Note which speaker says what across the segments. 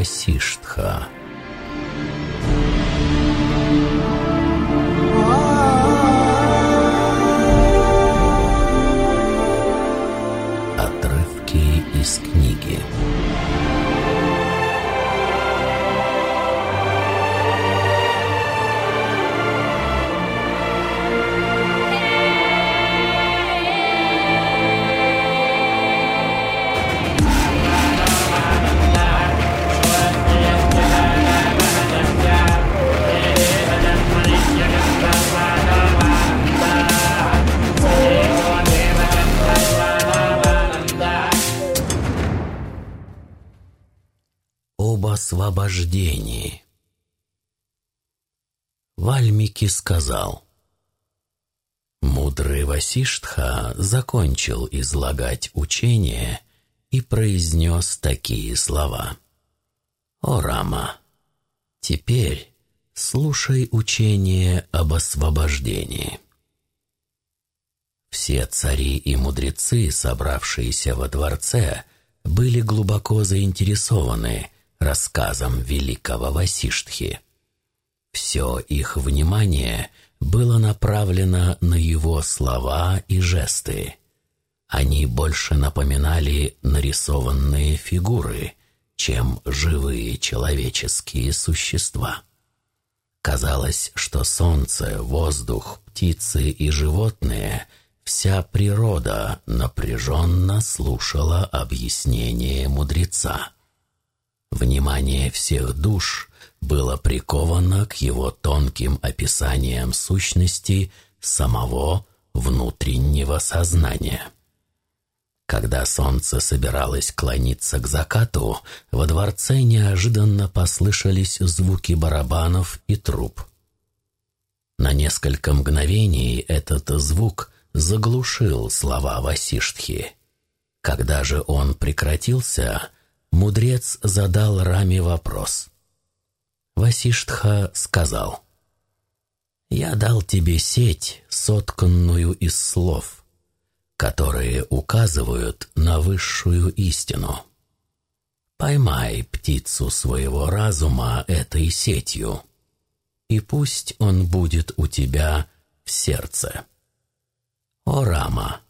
Speaker 1: Васиштха. Освобождении. Вальмики сказал, Мудрый Васиштха закончил излагать учение и произнес такие слова. «О, Рама, теперь слушай учение об освобождении». Все цари и мудрецы, собравшиеся во дворце, были глубоко заинтересованы рассказом великого Васиштхи. Все их внимание было направлено на его слова и жесты. Они больше напоминали нарисованные фигуры, чем живые человеческие существа. Казалось, что солнце, воздух, птицы и животные – вся природа напряженно слушала объяснение мудреца. Внимание всех душ было приковано к его тонким описаниям сущности самого внутреннего сознания. Когда солнце собиралось клониться к закату, во дворце неожиданно послышались звуки барабанов и труб. На несколько мгновений этот звук заглушил слова Васиштхи. Когда же он прекратился, мудрец задал Раме вопрос. Васиштха сказал, «Я дал тебе сеть, сотканную из слов, которые указывают на высшую истину. Поймай птицу своего разума этой сетью, и пусть он будет у тебя в сердце». «О, Рама,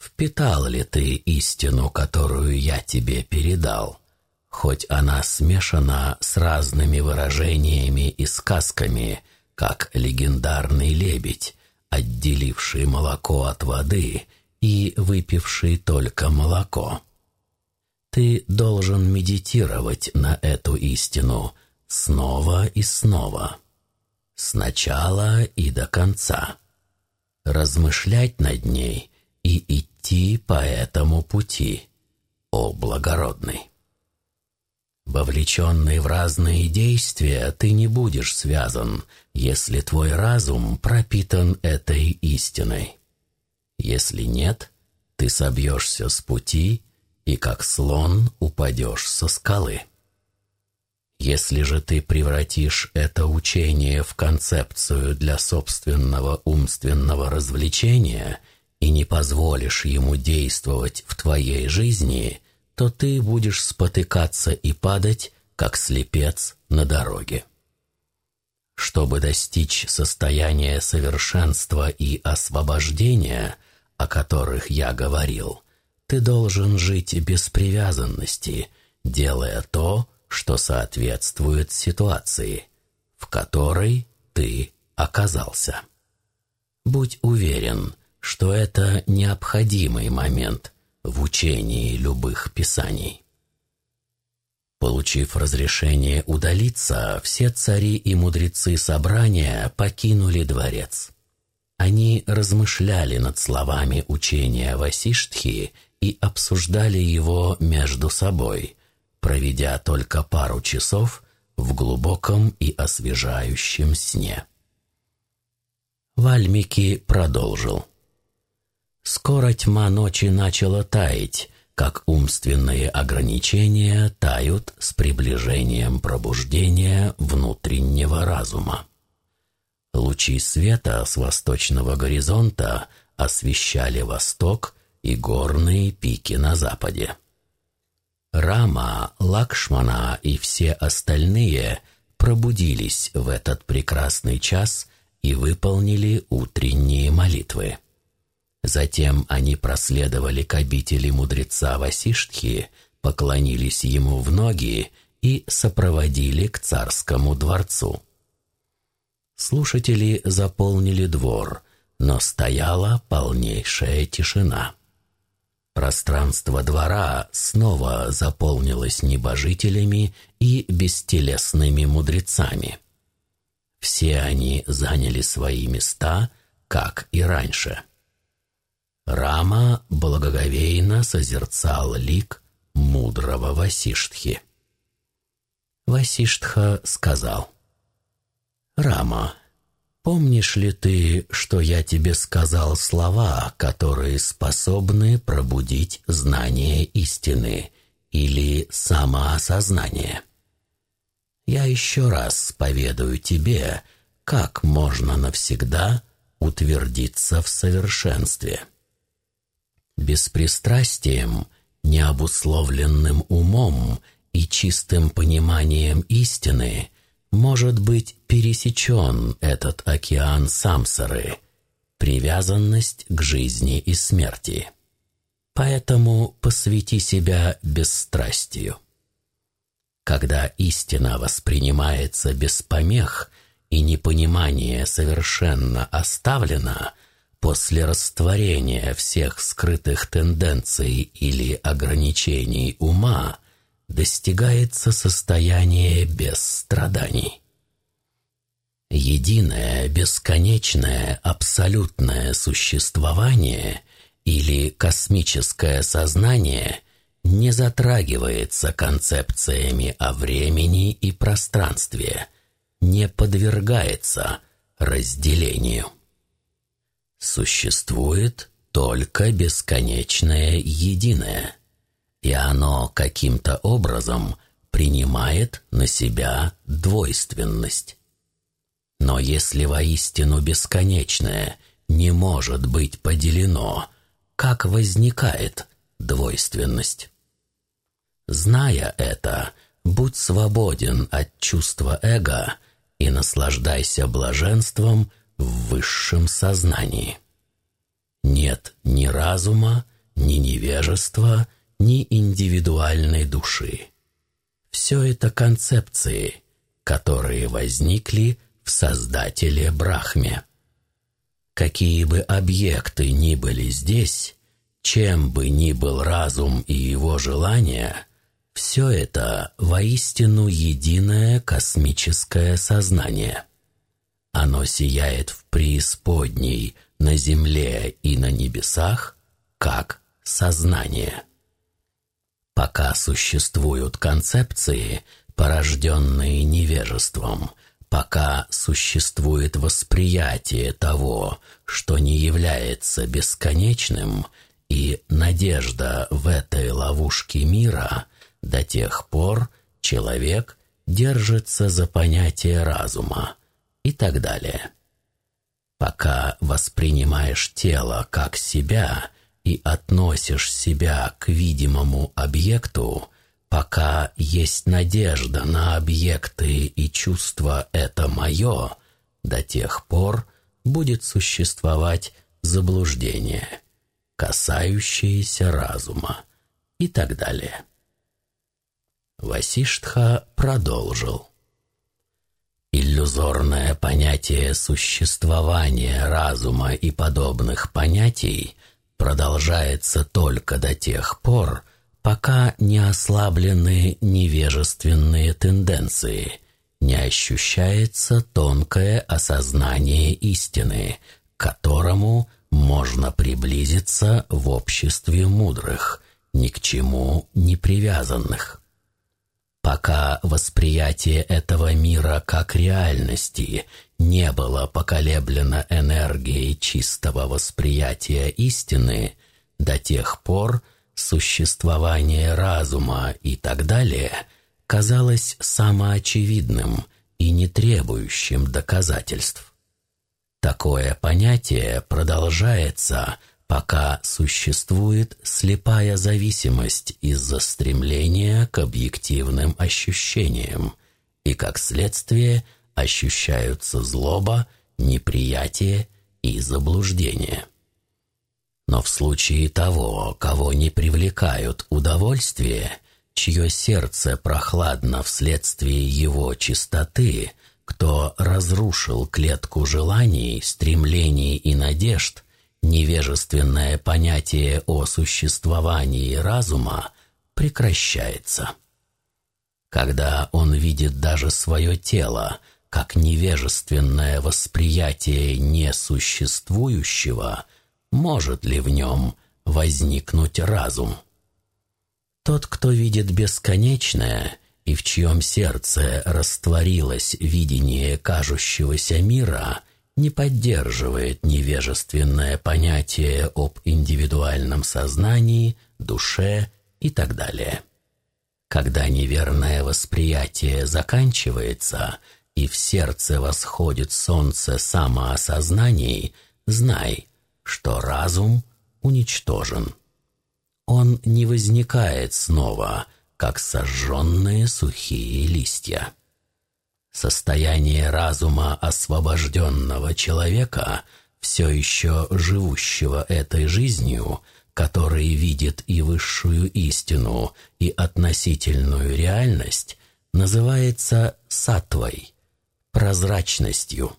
Speaker 1: впитал ли ты истину, которую я тебе передал, хоть она смешана с разными выражениями и сказками, как легендарный лебедь, отделивший молоко от воды и выпивший только молоко?» Ты должен медитировать на эту истину снова и снова, сначала и до конца размышлять над ней и идти по этому пути, о благородный. Вовлеченный в разные действия, ты не будешь связан, если твой разум пропитан этой истиной. Если нет, ты собьешься с пути и, как слон, упадешь со скалы. Если же ты превратишь это учение в концепцию для собственного умственного развлечения и не позволишь ему действовать в твоей жизни, то ты будешь спотыкаться и падать, как слепец на дороге. Чтобы достичь состояния совершенства и освобождения, о которых я говорил, ты должен жить без привязанности, делая то, что соответствует ситуации, в которой ты оказался. Будь уверен, что это необходимый момент в учении любых писаний. Получив разрешение удалиться, все цари и мудрецы собрания покинули дворец. Они размышляли над словами учения Васиштхи и обсуждали его между собой, проведя только пару часов в глубоком и освежающем сне. Вальмики продолжил. Скоро тьма ночи начала таять, как умственные ограничения тают с приближением пробуждения внутреннего разума. Лучи света с восточного горизонта освещали восток и горные пики на западе. Рама, Лакшмана и все остальные пробудились в этот прекрасный час и выполнили утренние молитвы. Затем они проследовали к обители мудреца Васиштхи, поклонились ему в ноги и сопроводили к царскому дворцу. Слушатели заполнили двор, но стояла полнейшая тишина. Пространство двора снова заполнилось небожителями и бестелесными мудрецами. Все они заняли свои места, как и раньше. Рама благоговейно созерцал лик мудрого Васиштхи. Васиштха сказал, «Рама, помнишь ли ты, что я тебе сказал слова, которые способны пробудить знание истины или самоосознание?» Я еще раз поведаю тебе, как можно навсегда утвердиться в совершенстве. Беспристрастием, необусловленным умом и чистым пониманием истины может быть пересечен этот океан самсары, привязанность к жизни и смерти. Поэтому посвяти себя бесстрастию. Когда истина воспринимается без помех и непонимание совершенно оставлено, после растворения всех скрытых тенденций или ограничений ума – достигается состояние без страданий. Единое, бесконечное, абсолютное существование или космическое сознание не затрагивается концепциями о времени и пространстве, не подвергается разделению. Существует только бесконечное единое – и оно каким-то образом принимает на себя двойственность. Но если воистину бесконечное не может быть поделено, как возникает двойственность? Зная это, будь свободен от чувства эго и наслаждайся блаженством в высшем сознании. Нет ни разума, ни невежества, ни индивидуальной души. Все это концепции, которые возникли в Создателе Брахме. Какие бы объекты ни были здесь, чем бы ни был разум и его желания, все это воистину единое космическое сознание. Оно сияет в преисподней, на земле и на небесах, как сознание. Пока существуют концепции, порожденные невежеством, пока существует восприятие того, что не является бесконечным, и надежда в этой ловушке мира, до тех пор человек держится за понятие разума и так далее. Пока воспринимаешь тело как себя – и относишь себя к видимому объекту, пока есть надежда на объекты и чувство «это мое», до тех пор будет существовать заблуждение, касающееся разума и так далее. Васиштха продолжил. Иллюзорное понятие существования разума и подобных понятий продолжается только до тех пор, пока не ослаблены невежественные тенденции, не ощущается тонкое осознание истины, к которому можно приблизиться в обществе мудрых, ни к чему не привязанных. Пока восприятие этого мира как реальности не было поколеблено энергией чистого восприятия истины, до тех пор существование разума и так далее казалось самоочевидным и не требующим доказательств. Такое понятие продолжается, пока существует слепая зависимость из-за стремления к объективным ощущениям, и как следствие ощущаются злоба, неприятие и заблуждение. Но в случае того, кого не привлекают удовольствие, чье сердце прохладно вследствие его чистоты, кто разрушил клетку желаний, стремлений и надежд, невежественное понятие о существовании разума прекращается. Когда он видит даже свое тело как невежественное восприятие несуществующего, может ли в нем возникнуть разум? Тот, кто видит бесконечное и в чьем сердце растворилось видение кажущегося мира, не поддерживает невежественное понятие об индивидуальном сознании, душе и так далее. Когда неверное восприятие заканчивается и в сердце восходит солнце самоосознаний, знай, что разум уничтожен. Он не возникает снова, как сожженные сухие листья. Состояние разума освобожденного человека, все еще живущего этой жизнью, который видит и высшую истину, и относительную реальность, называется сатвой, прозрачностью.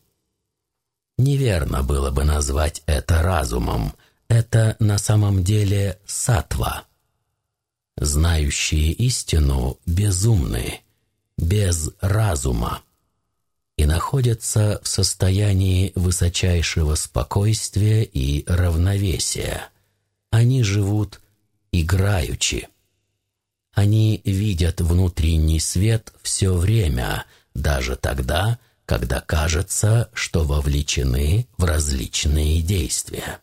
Speaker 1: Неверно было бы назвать это разумом, это на самом деле сатва. Знающие истину безумны, без разума и находятся в состоянии высочайшего спокойствия и равновесия. Они живут играючи. Они видят внутренний свет все время, даже тогда, когда кажется, что вовлечены в различные действия.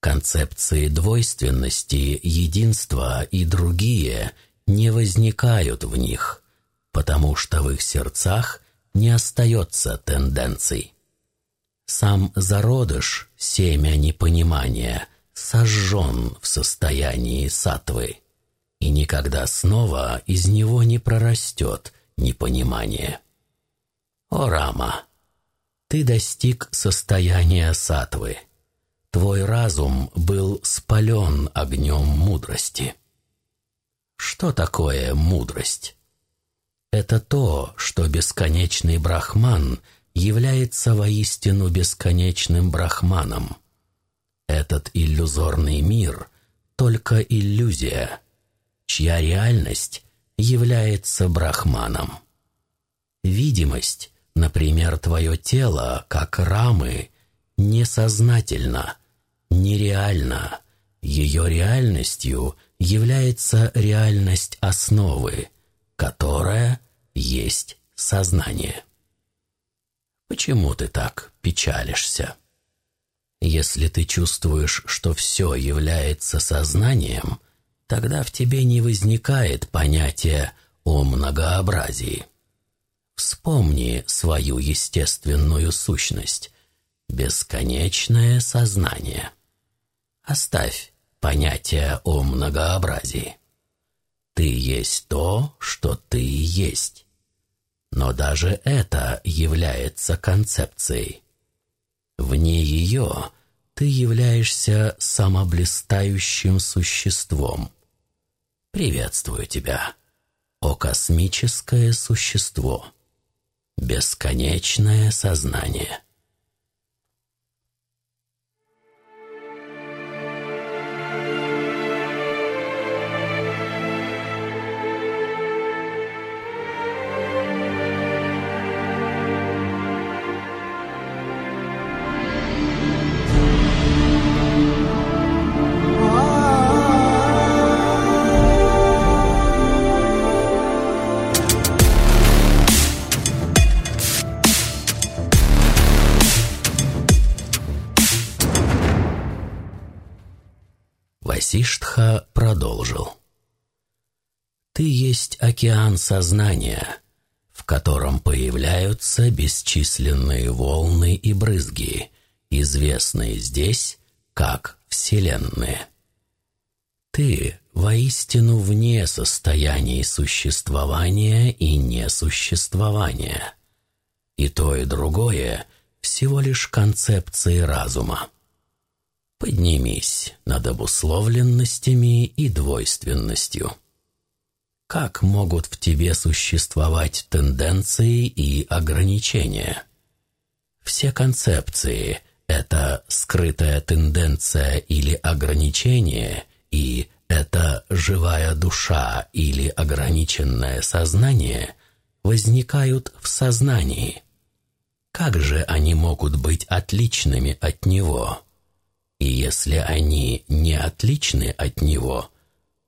Speaker 1: Концепции двойственности, единства и другие не возникают в них, потому что в их сердцах не остается тенденций. Сам зародыш, семя непонимания, сожжен в состоянии сатвы, и никогда снова из него не прорастет непонимание. О, Рама, ты достиг состояния сатвы. Твой разум был спален огнем мудрости. Что такое мудрость? Это то, что бесконечный брахман является воистину бесконечным брахманом. Этот иллюзорный мир — только иллюзия, чья реальность является брахманом. Видимость, например, твое тело, как рамы, несознательно, нереально. Ее реальностью является реальность основы, которая есть сознание. Почему ты так печалишься? Если ты чувствуешь, что все является сознанием, тогда в тебе не возникает понятия о многообразии. Вспомни свою естественную сущность, бесконечное сознание. Оставь понятие о многообразии. Ты есть то, что ты есть. Но даже это является концепцией. Вне ее ты являешься самоблистающим существом. Приветствую тебя, о космическое существо, бесконечное сознание. Васиштха продолжил. «Ты есть океан сознания, в котором появляются бесчисленные волны и брызги, известные здесь как вселенные. Ты воистину вне состояний существования и несуществования. И то, и другое всего лишь концепции разума. Поднимись над обусловленностями и двойственностью. Как могут в тебе существовать тенденции и ограничения? Все концепции – это скрытая тенденция или ограничение, и это живая душа или ограниченное сознание возникают в сознании. Как же они могут быть отличными от него? И если они не отличны от него,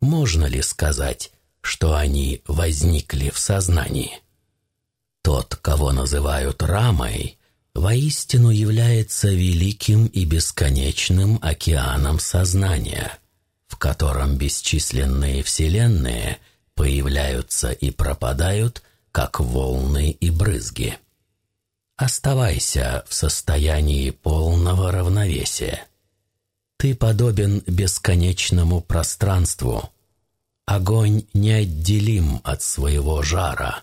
Speaker 1: можно ли сказать, что они возникли в сознании. Тот, кого называют Рамой, воистину является великим и бесконечным океаном сознания, в котором бесчисленные вселенные появляются и пропадают, как волны и брызги. Оставайся в состоянии полного равновесия. Ты подобен бесконечному пространству – Огонь неотделим от своего жара,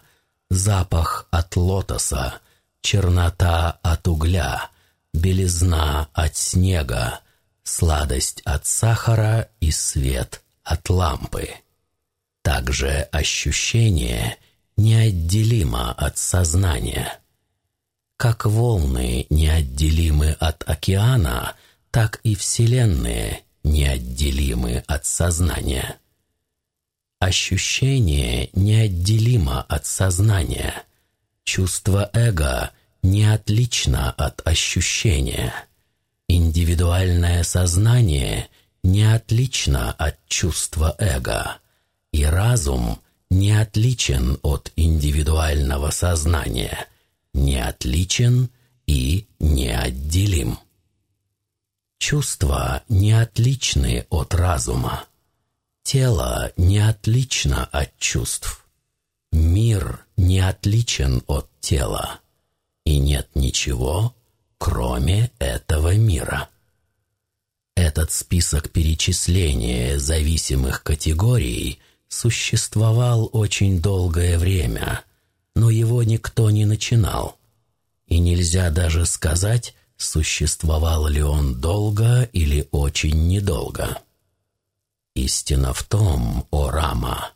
Speaker 1: запах от лотоса, чернота от угля, белизна от снега, сладость от сахара и свет от лампы. Также ощущение неотделимо от сознания. Как волны неотделимы от океана, так и вселенные неотделимы от сознания. Ощущение неотделимо от сознания. Чувство эго не отлично от ощущения. Индивидуальное сознание не отлично от чувства эго. И разум не отличен от индивидуального сознания, не отличен и неотделим. Чувства не отличны от разума. Тело не отлично от чувств. Мир не отличен от тела. И нет ничего, кроме этого мира. Этот список перечисления зависимых категорий существовал очень долгое время, но его никто не начинал. И нельзя даже сказать, существовал ли он долго или очень недолго. Истина в том, о Рама,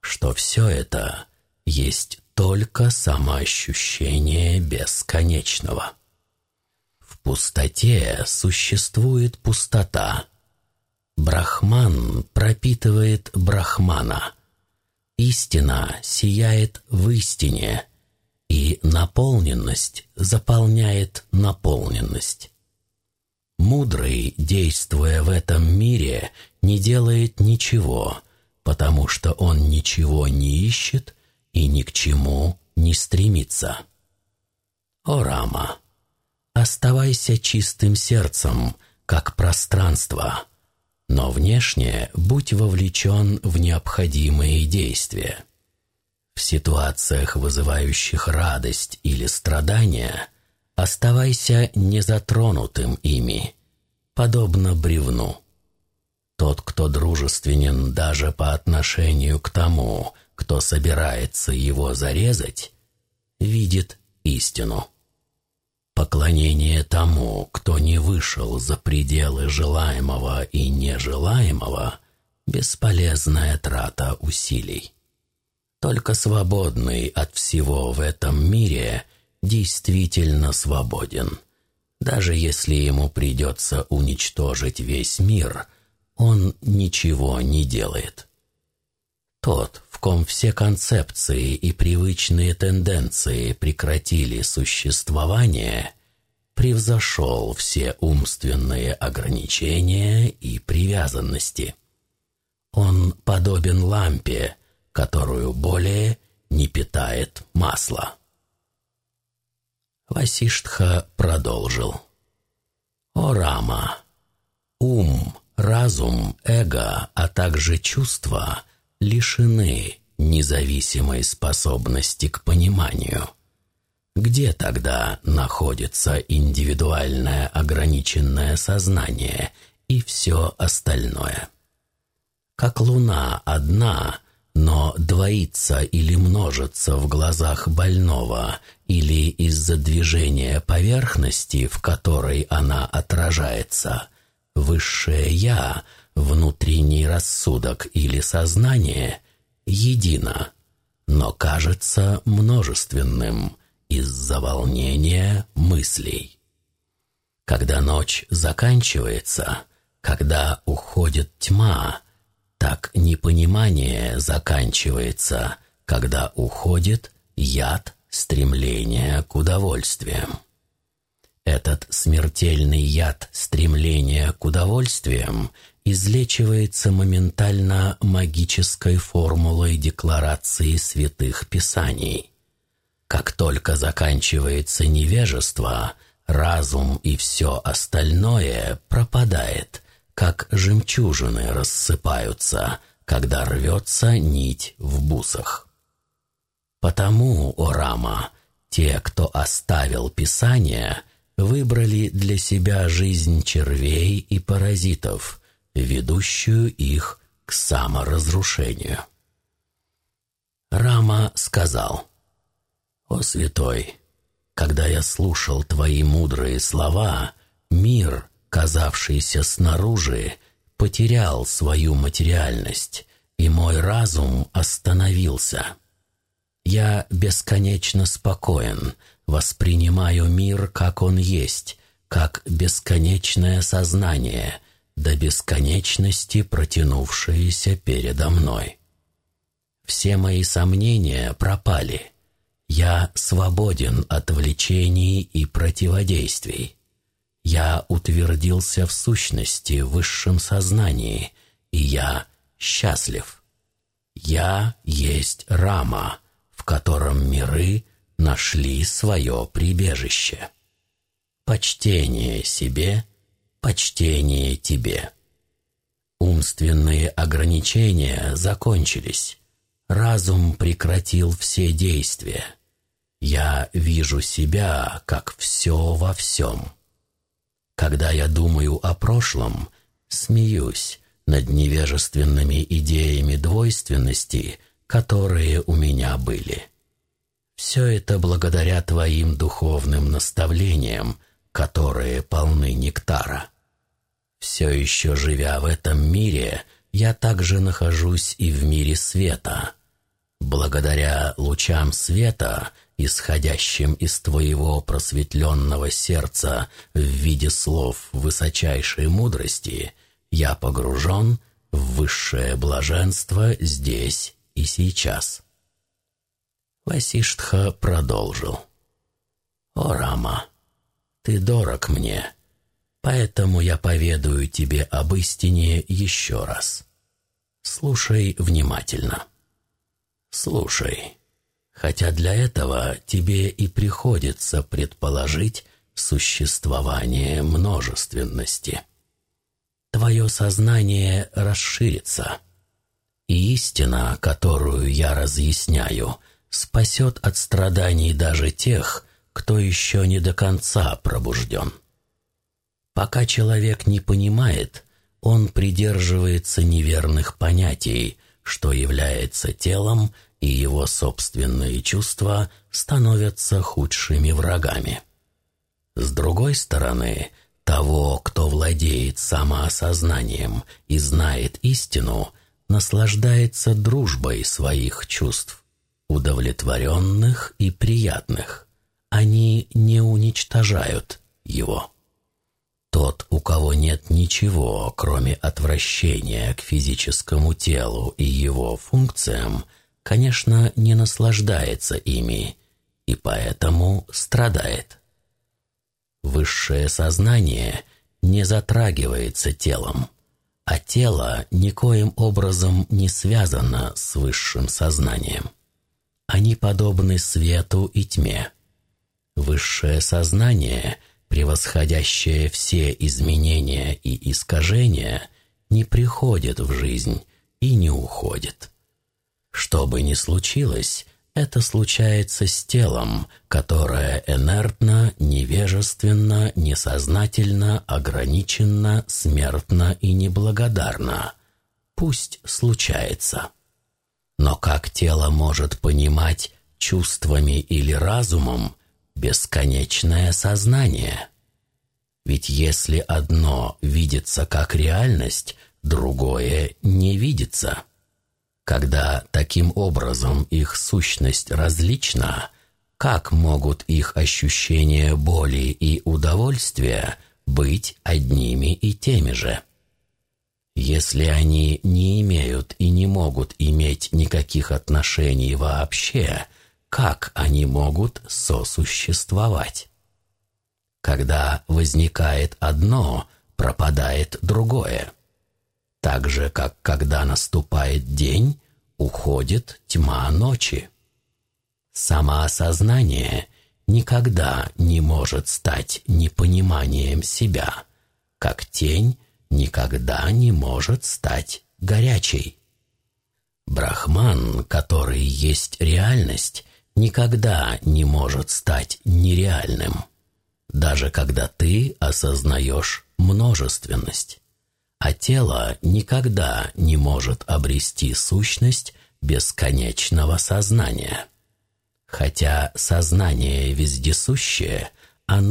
Speaker 1: что все это есть только самоощущение бесконечного. В пустоте существует пустота. Брахман пропитывает Брахмана. Истина сияет в истине, и наполненность заполняет наполненность. Мудрый, действуя в этом мире, не делает ничего, потому что он ничего не ищет и ни к чему не стремится. О, Рама, оставайся чистым сердцем, как пространство, но внешне будь вовлечен в необходимые действия. В ситуациях, вызывающих радость или страдания, оставайся незатронутым ими, подобно бревну. Тот, кто дружественен даже по отношению к тому, кто собирается его зарезать, видит истину. Поклонение тому, кто не вышел за пределы желаемого и нежелаемого, бесполезная трата усилий. Только свободный от всего в этом мире действительно свободен. Даже если ему придется уничтожить весь мир, он ничего не делает. Тот, в ком все концепции и привычные тенденции прекратили существование, превзошел все умственные ограничения и привязанности. Он подобен лампе, которую более не питает масло. Васиштха продолжил. «О, Рама! Ум, разум, эго, а также чувства лишены независимой способности к пониманию. Где тогда находится индивидуальное ограниченное сознание и все остальное. Как луна одна, но двоится или множится в глазах больного, или из-за движения поверхности, в которой она отражается, высшее «я», внутренний рассудок или сознание едино, но кажется множественным из-за волнения мыслей. Когда ночь заканчивается, когда уходит тьма, так непонимание заканчивается, когда уходит яд стремления к удовольствиям. Этот смертельный яд стремления к удовольствиям излечивается моментально магической формулой декларации святых писаний. Как только заканчивается невежество, разум и все остальное пропадает, как жемчужины рассыпаются, когда рвется нить в бусах. Потому, о Рама, те, кто оставил Писание, выбрали для себя жизнь червей и паразитов, ведущую их к саморазрушению. Рама сказал, «О святой, когда я слушал твои мудрые слова, мир, казавшийся снаружи, потерял свою материальность, и мой разум остановился. Я бесконечно спокоен, воспринимаю мир, как он есть, как бесконечное сознание, до бесконечности протянувшееся передо мной. Все мои сомнения пропали. Я свободен от влечений и противодействий. Я утвердился в сущности, в высшем сознании, и я счастлив. Я есть Рама, в котором миры нашли свое прибежище. Почтение себе, почтение тебе. Умственные ограничения закончились. Разум прекратил все действия. Я вижу себя как все во всем. Когда я думаю о прошлом, смеюсь над невежественными идеями двойственности, которые у меня были. Все это благодаря твоим духовным наставлениям, которые полны нектара. Все еще живя в этом мире, я также нахожусь и в мире света. Благодаря лучам света, исходящим из твоего просветленного сердца в виде слов высочайшей мудрости, я погружен в высшее блаженство здесь и сейчас. Васиштха продолжил. «О, Рама, ты дорог мне, Поэтому я поведаю тебе об истине еще раз. Слушай внимательно. Слушай, хотя для этого тебе и приходится предположить существование множественности. Твое сознание расширится, и истина, которую я разъясняю, спасет от страданий даже тех, кто еще не до конца пробужден. Пока человек не понимает, он придерживается неверных понятий, что является телом, и его собственные чувства становятся худшими врагами. С другой стороны, того, кто владеет самоосознанием и знает истину, наслаждается дружбой своих чувств, удовлетворенных и приятных. Они не уничтожают его. Тот, у кого нет ничего, кроме отвращения к физическому телу и его функциям, конечно, не наслаждается ими и поэтому страдает. Высшее сознание не затрагивается телом, а тело никоим образом не связано с высшим сознанием. Они подобны свету и тьме. Высшее сознание — превосходящее все изменения и искажения, не приходит в жизнь и не уходит. Что бы ни случилось, Это случается с телом, которое инертно, невежественно, несознательно, ограниченно, смертно и неблагодарно. Пусть случается. Но как тело может понимать чувствами или разумом бесконечное сознание? Ведь если одно видится как реальность, другое не видится. Когда таким образом их сущность различна, как могут их ощущения боли и удовольствия быть одними и теми же? Если они не имеют и не могут иметь никаких отношений вообще, как они могут сосуществовать? Когда возникает одно, пропадает другое. Так же, как когда наступает день, уходит тьма ночи. Самоосознание никогда не может стать непониманием себя, как тень никогда не может стать горячей. Брахман, который есть реальность, никогда не может стать нереальным, даже когда ты осознаешь множественность а тело никогда не может обрести сущность бесконечного сознания. Хотя сознание вездесущее,